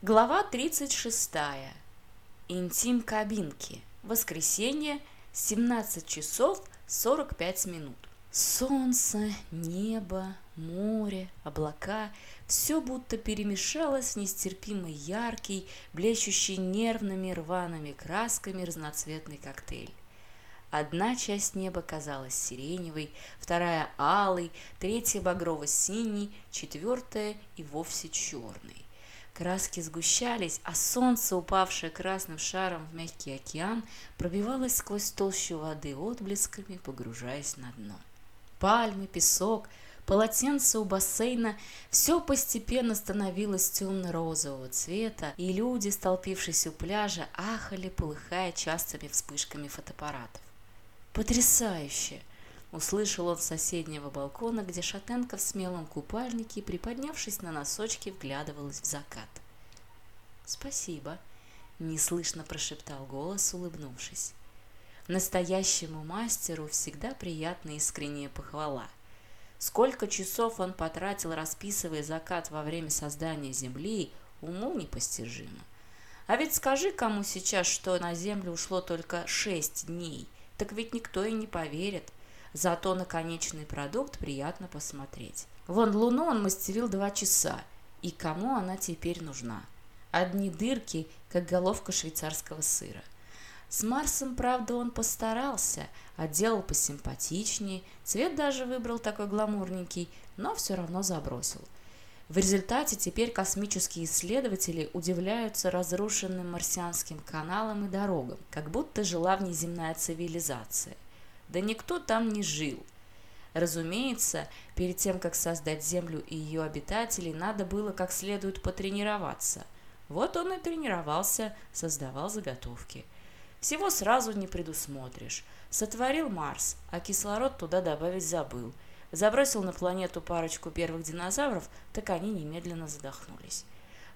Глава 36. Интим кабинки. Воскресенье, 17 часов 45 минут. Солнце, небо, море, облака – все будто перемешалось в нестерпимо яркий, блещущий нервными рваными красками разноцветный коктейль. Одна часть неба казалась сиреневой, вторая – алой, третья – багрово-синей, четвертая – и вовсе черной. Краски сгущались, а солнце, упавшее красным шаром в мягкий океан, пробивалось сквозь толщу воды отблесками, погружаясь на дно. Пальмы, песок, полотенце у бассейна – все постепенно становилось темно-розового цвета, и люди, столпившись у пляжа, ахали, полыхая частыми вспышками фотоаппаратов. Потрясающе! услышал он с соседнего балкона, где шатенка в смелом купальнике, приподнявшись на носочки, вглядывалась в закат. «Спасибо», — неслышно прошептал голос, улыбнувшись. Настоящему мастеру всегда приятна искренняя похвала. Сколько часов он потратил, расписывая закат во время создания Земли, уму непостижимо. А ведь скажи кому сейчас, что на Землю ушло только шесть дней, так ведь никто и не поверит. Зато на конечный продукт приятно посмотреть. Вон Луну он мастерил два часа. И кому она теперь нужна? Одни дырки, как головка швейцарского сыра. С Марсом, правда, он постарался, отделал посимпатичнее, цвет даже выбрал такой гламурненький, но все равно забросил. В результате теперь космические исследователи удивляются разрушенным марсианским каналам и дорогам, как будто жила внеземная цивилизация. Да никто там не жил. Разумеется, перед тем, как создать Землю и ее обитателей, надо было как следует потренироваться. Вот он и тренировался, создавал заготовки. Всего сразу не предусмотришь. Сотворил Марс, а кислород туда добавить забыл. Забросил на планету парочку первых динозавров, так они немедленно задохнулись.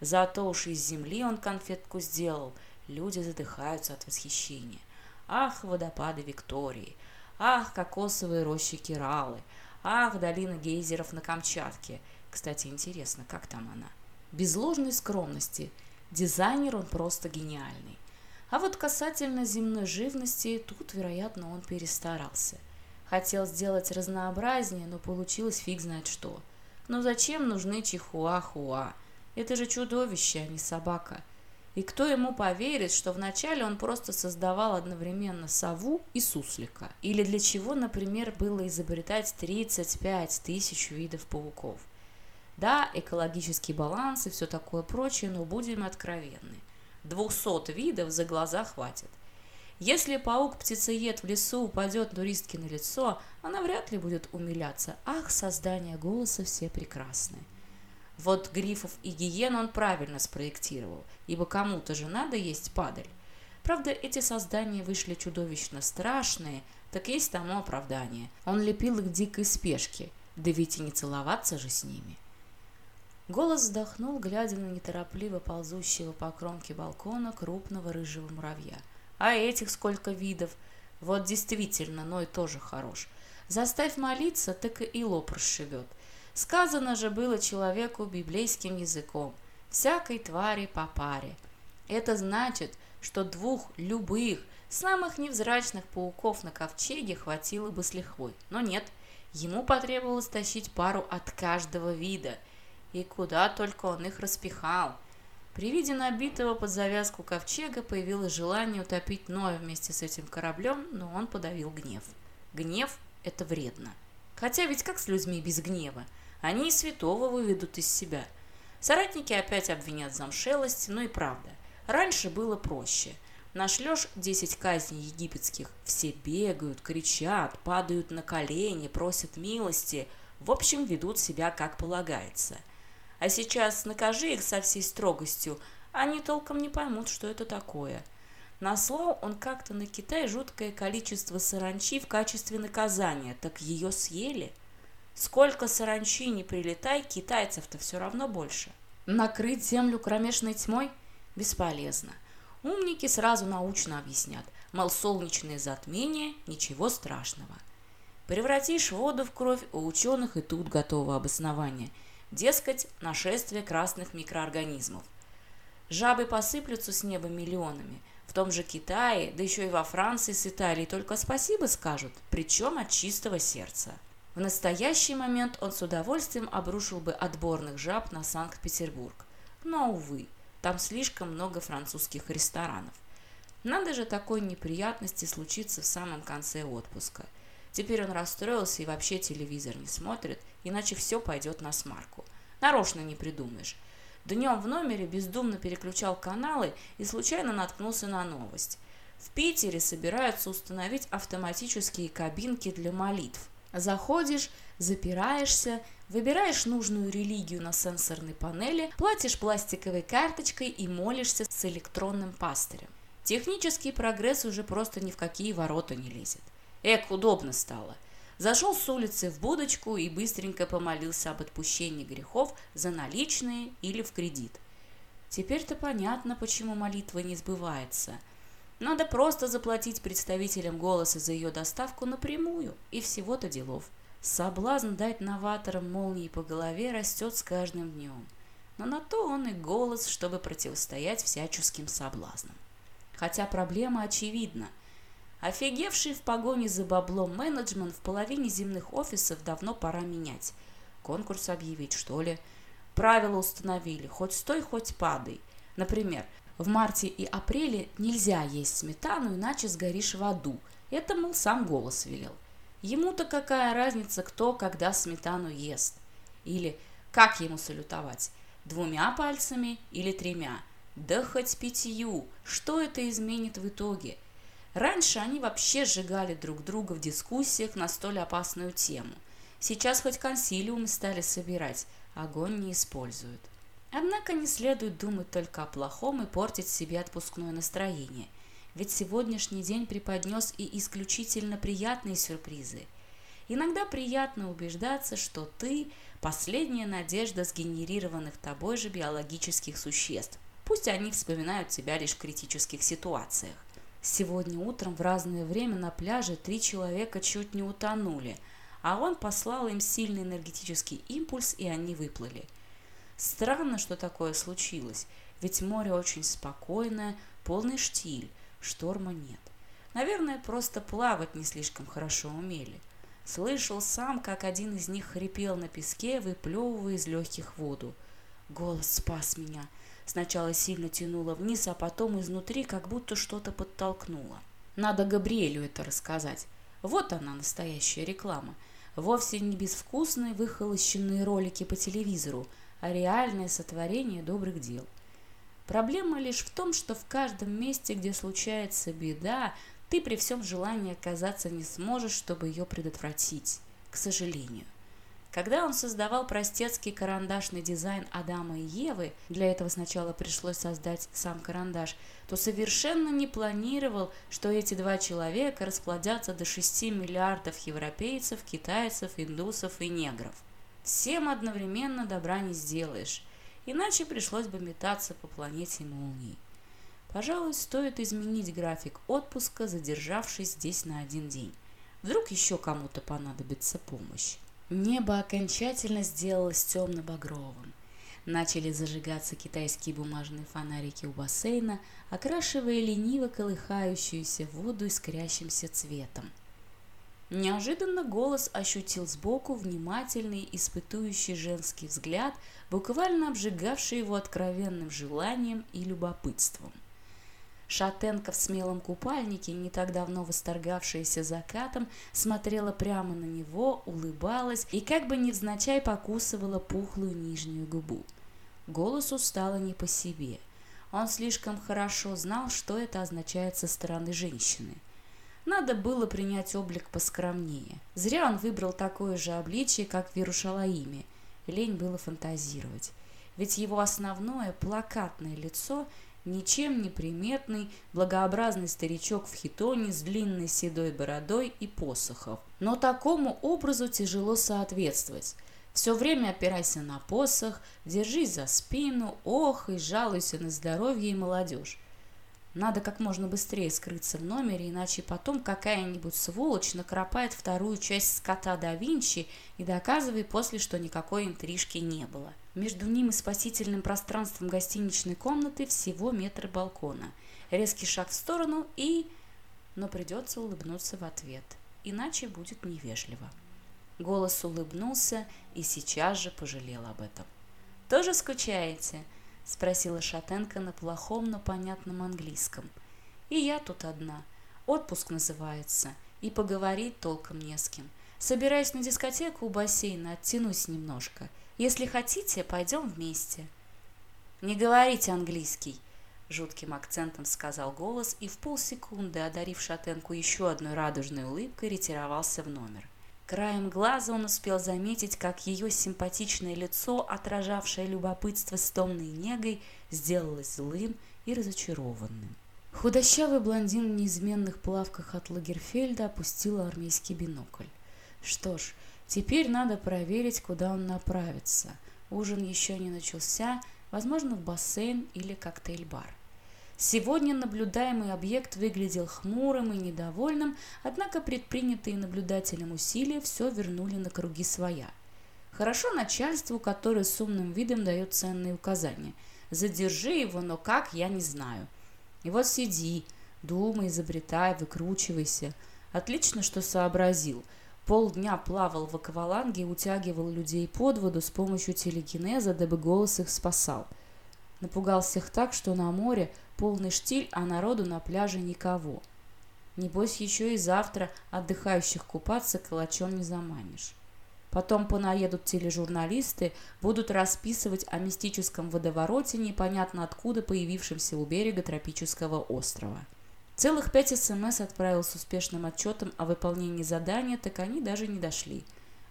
Зато уж из земли он конфетку сделал. Люди задыхаются от восхищения. Ах, водопады Виктории! – Ах, кокосовые рощи Киралы! Ах, долина гейзеров на Камчатке! Кстати, интересно, как там она? Без ложной скромности. Дизайнер он просто гениальный. А вот касательно земной живности, тут, вероятно, он перестарался. Хотел сделать разнообразнее, но получилось фиг знает что. Но зачем нужны чихуахуа? Это же чудовище, а не собака. И кто ему поверит, что вначале он просто создавал одновременно сову и суслика? Или для чего, например, было изобретать 35 тысяч видов пауков? Да, экологический баланс и все такое прочее, но будем откровенны. 200 видов за глаза хватит. Если паук-птицеед в лесу упадет туристке на лицо, она вряд ли будет умиляться. Ах, создание голоса все прекрасные. вот грифов и гиен он правильно спроектировал, ибо кому-то же надо есть падаль. Правда, эти создания вышли чудовищно страшные, так есть тому оправдание. Он лепил их дикой спешки, да ведь и не целоваться же с ними. Голос вздохнул, глядя на неторопливо ползущего по кромке балкона крупного рыжего муравья. «А этих сколько видов! Вот действительно, Ной тоже хорош. Заставь молиться, так и лоб расшибет. Сказано же было человеку библейским языком «всякой твари по паре». Это значит, что двух любых, самых невзрачных пауков на ковчеге хватило бы с лихвой. Но нет, ему потребовалось тащить пару от каждого вида. И куда только он их распихал. При виде набитого под завязку ковчега появилось желание утопить Ноя вместе с этим кораблем, но он подавил гнев. Гнев – это вредно. Хотя ведь как с людьми без гнева – они и святого выведут из себя. Соратники опять обвинят замшелости, но и правда. Раньше было проще. Нашлешь 10 казней египетских. Все бегают, кричат, падают на колени, просят милости. В общем, ведут себя как полагается. А сейчас накажи их со всей строгостью. Они толком не поймут, что это такое. Наслал он как-то на Китай жуткое количество саранчи в качестве наказания. Так ее съели – сколько саранчи не прилетай, китайцев-то все равно больше. Накрыть землю кромешной тьмой бесполезно. Умники сразу научно объяснят, мол, солнечные затмения ничего страшного. Превратишь воду в кровь, у ученых и тут готово обоснование. Дескать, нашествие красных микроорганизмов. Жабы посыплются с неба миллионами. В том же Китае, да еще и во Франции с Италией только спасибо скажут, причем от чистого сердца. В настоящий момент он с удовольствием обрушил бы отборных жаб на Санкт-Петербург. Но, увы, там слишком много французских ресторанов. Надо же такой неприятности случиться в самом конце отпуска. Теперь он расстроился и вообще телевизор не смотрит, иначе все пойдет на смарку. Нарочно не придумаешь. Днем в номере бездумно переключал каналы и случайно наткнулся на новость. В Питере собираются установить автоматические кабинки для молитв. Заходишь, запираешься, выбираешь нужную религию на сенсорной панели, платишь пластиковой карточкой и молишься с электронным пастырем. Технический прогресс уже просто ни в какие ворота не лезет. Эк, удобно стало. Зашел с улицы в будочку и быстренько помолился об отпущении грехов за наличные или в кредит. Теперь-то понятно, почему молитва не сбывается – надо просто заплатить представителям голоса за ее доставку напрямую и всего то делов. Соблазн дать новаторам молнии по голове растет с каждым днем. Но на то он и голос, чтобы противостоять всяческим соблазнам. Хотя проблема очевидна. Офигевший в погоне за баблом менеджмент в половине земных офисов давно пора менять. Конкурс объявить, что ли? Правила установили, хоть стой, хоть падай. Например, – в марте и апреле нельзя есть сметану, иначе сгоришь в аду. Это, мол, сам голос велел. Ему-то какая разница, кто когда сметану ест? Или как ему салютовать? Двумя пальцами или тремя? Да хоть пятью, что это изменит в итоге? Раньше они вообще сжигали друг друга в дискуссиях на столь опасную тему. Сейчас хоть консилиумы стали собирать, огонь не используют. Однако не следует думать только о плохом и портить себе отпускное настроение, ведь сегодняшний день преподнес и исключительно приятные сюрпризы. Иногда приятно убеждаться, что ты – последняя надежда сгенерированных тобой же биологических существ, пусть они вспоминают тебя лишь в критических ситуациях. Сегодня утром в разное время на пляже три человека чуть не утонули, а он послал им сильный энергетический импульс, и они выплыли – Странно, что такое случилось, ведь море очень спокойное, полный штиль, шторма нет. Наверное, просто плавать не слишком хорошо умели. Слышал сам, как один из них хрипел на песке, выплевывая из легких воду. Голос спас меня. Сначала сильно тянуло вниз, а потом изнутри как будто что-то подтолкнуло. Надо Габриэлю это рассказать. Вот она, настоящая реклама. Вовсе не безвкусные выхолощенные ролики по телевизору – реальное сотворение добрых дел. Проблема лишь в том, что в каждом месте, где случается беда, ты при всем желании оказаться не сможешь, чтобы ее предотвратить, к сожалению. Когда он создавал простецкий карандашный дизайн Адама и Евы, для этого сначала пришлось создать сам карандаш, то совершенно не планировал, что эти два человека расплодятся до 6 миллиардов европейцев, китайцев, индусов и негров – Всем одновременно добра не сделаешь, иначе пришлось бы метаться по планете молний. Пожалуй, стоит изменить график отпуска, задержавшись здесь на один день. Вдруг еще кому-то понадобится помощь. Небо окончательно сделалось темно-багровым. Начали зажигаться китайские бумажные фонарики у бассейна, окрашивая лениво колыхающуюся воду искрящимся цветом – Неожиданно голос ощутил сбоку внимательный, испытующий женский взгляд, буквально обжигавший его откровенным желанием и любопытством. Шатенка в смелом купальнике, не так давно восторгавшаяся закатом, смотрела прямо на него, улыбалась и как бы невзначай покусывала пухлую нижнюю губу. Голосу стало не по себе. Он слишком хорошо знал, что это означает со стороны женщины – надо было принять облик поскромнее. Зря он выбрал такое же обличие, как Верушалаиме. Лень было фантазировать. Ведь его основное плакатное лицо ничем не приметный, благообразный старичок в хитоне с длинной седой бородой и посохов. Но такому образу тяжело соответствовать. Все время опирайся на посох, держись за спину, ох и жалуйся на здоровье и молодежь надо как можно быстрее скрыться в номере, иначе потом какая-нибудь сволочь накропает вторую часть скота да Винчи и доказывает, после, что никакой интрижки не было. Между ним и спасительным пространством гостиничной комнаты всего метр балкона. Резкий шаг в сторону и... Но придется улыбнуться в ответ, иначе будет невежливо. Голос улыбнулся и сейчас же пожалел об этом. «Тоже скучаете?» спросила шатенка на плохом, но понятном английском. «И я тут одна. Отпуск называется. И поговорить толком не с кем. Собираюсь на дискотеку у бассейна, оттянусь немножко. Если хотите, пойдем вместе». «Не говорите английский», — жутким акцентом сказал голос и в полсекунды, одарив шатенку еще одной радужной улыбкой, ретировался в номер. Краем глаза он успел заметить, как ее симпатичное лицо, отражавшее любопытство с томной негой, сделалось злым и разочарованным. Худощавый блондин в неизменных плавках от Лагерфельда опустил армейский бинокль. Что ж, Теперь надо проверить, куда он направится. Ужин еще не начался, возможно, в бассейн или коктейль-бар. Сегодня наблюдаемый объект выглядел хмурым и недовольным, однако предпринятые наблюдателем усилия все вернули на круги своя. Хорошо начальству, которое с умным видом дает ценные указания. Задержи его, но как, я не знаю. И вот сиди, думай, изобретай, выкручивайся. Отлично, что сообразил. Полдня плавал в акваланге и утягивал людей под воду с помощью телекинеза, дабы голос их спасал. Напугал всех так, что на море полный штиль, а народу на пляже никого. Небось, еще и завтра отдыхающих купаться калачом не заманишь. Потом понаедут тележурналисты, будут расписывать о мистическом водовороте, непонятно откуда появившемся у берега тропического острова. Целых пять СМС отправил с успешным отчетом о выполнении задания, так они даже не дошли.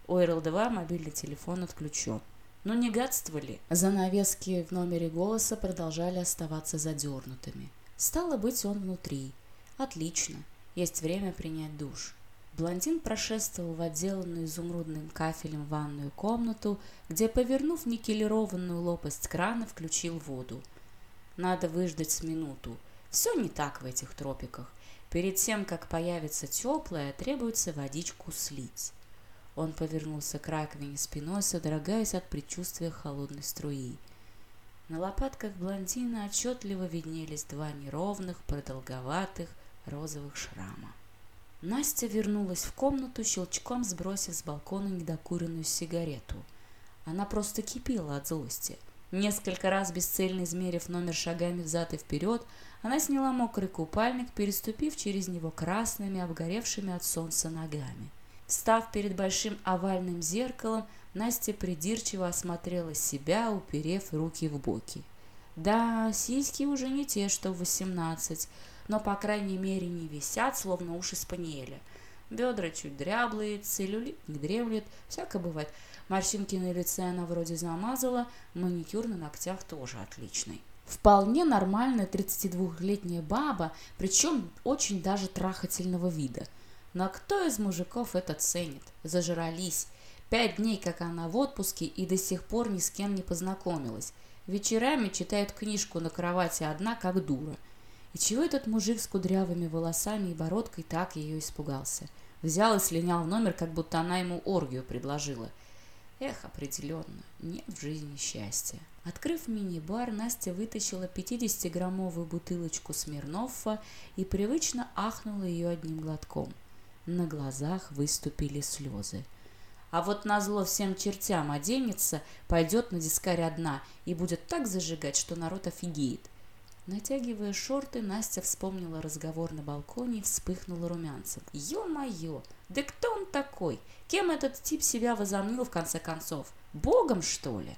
У РЛ-2 мобильный телефон отключен. но не гадствовали. Занавески в номере голоса продолжали оставаться задернутыми. Стало быть, он внутри. Отлично, есть время принять душ. Блондин прошествовал в отделанную изумрудным кафелем ванную комнату, где, повернув никелированную лопасть крана, включил воду. Надо выждать с минуту. Все не так в этих тропиках. Перед тем, как появится теплое, требуется водичку слить. Он повернулся к раковине спиной, содрогаясь от предчувствия холодной струи. На лопатках блондина отчетливо виднелись два неровных, продолговатых розовых шрама. Настя вернулась в комнату, щелчком сбросив с балкона недокуренную сигарету. Она просто кипела от злости. Несколько раз, бесцельно измерив номер шагами взад и вперед, она сняла мокрый купальник, переступив через него красными, обгоревшими от солнца ногами. Став перед большим овальным зеркалом, Настя придирчиво осмотрела себя, уперев руки в боки. Да, сиськи уже не те, что в восемнадцать, но, по крайней мере, не висят, словно уши спаниеля. Бедра чуть дряблые, целлюлит не дремлет, всяко бывает. Морщинки на лице она вроде замазала, маникюр на ногтях тоже отличный. Вполне нормальная 32-летняя баба, причем очень даже трахательного вида. Но кто из мужиков это ценит? Зажрались. Пять дней, как она в отпуске, и до сих пор ни с кем не познакомилась. Вечерами читает книжку на кровати одна, как дура. И чего этот мужик с кудрявыми волосами и бородкой так ее испугался? Взял и слинял в номер, как будто она ему оргию предложила. Эх, определенно, нет в жизни счастья. Открыв мини-бар, Настя вытащила 50-граммовую бутылочку Смирнова и привычно ахнула ее одним глотком. На глазах выступили слезы. А вот назло всем чертям оденется, пойдет на дискарь одна и будет так зажигать, что народ офигеет. Натягивая шорты, Настя вспомнила разговор на балконе и вспыхнула румянцем. Ё-моё! Да кто он такой? Кем этот тип себя возомнил в конце концов? Богом, что ли?